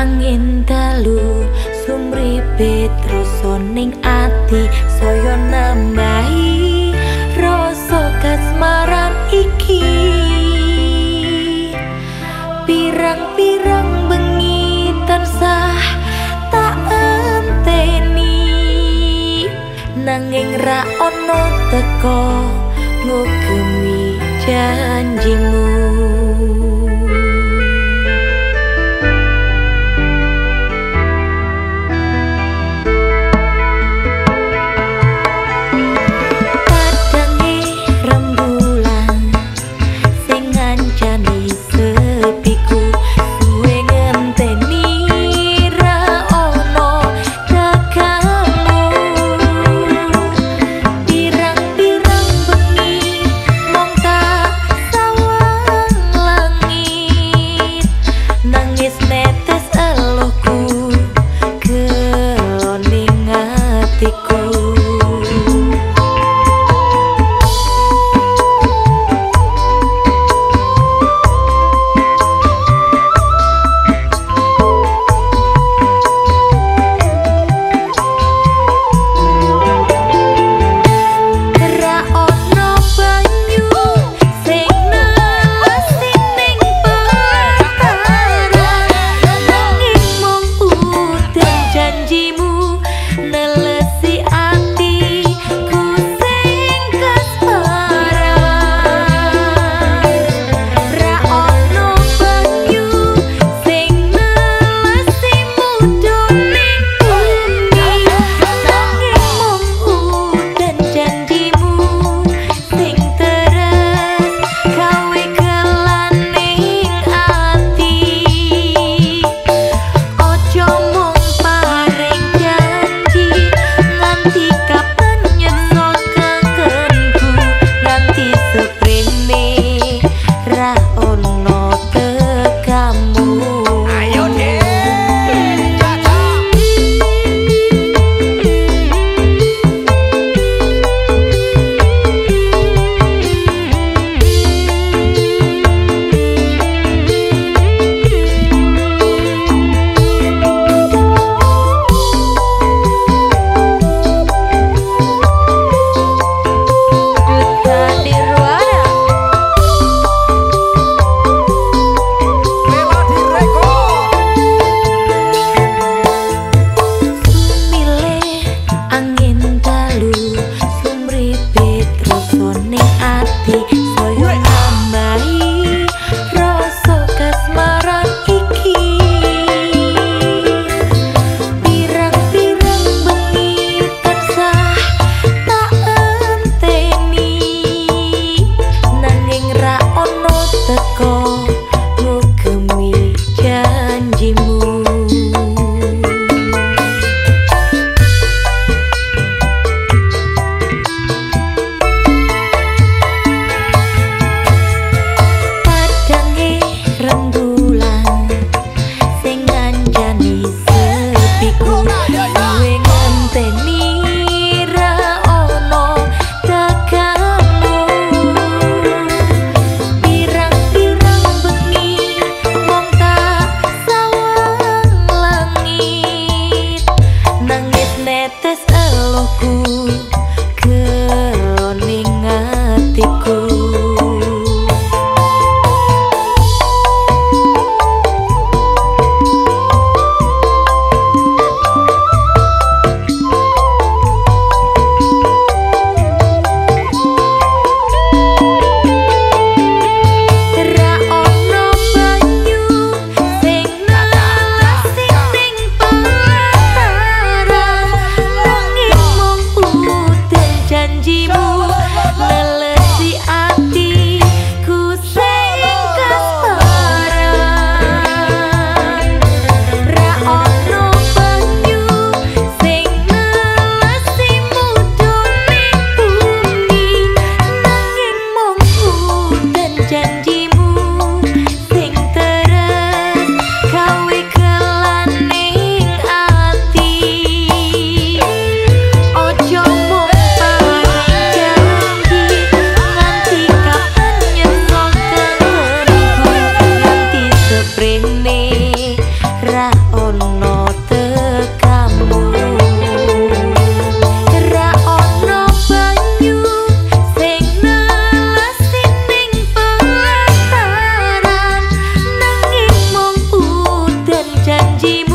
angin telu sumri petro soning ati saya nambahi rasa kasmaran iki. Pirang-pirang bengi tansah tak enteni nanging ra ono teko ngugemi jan Дим.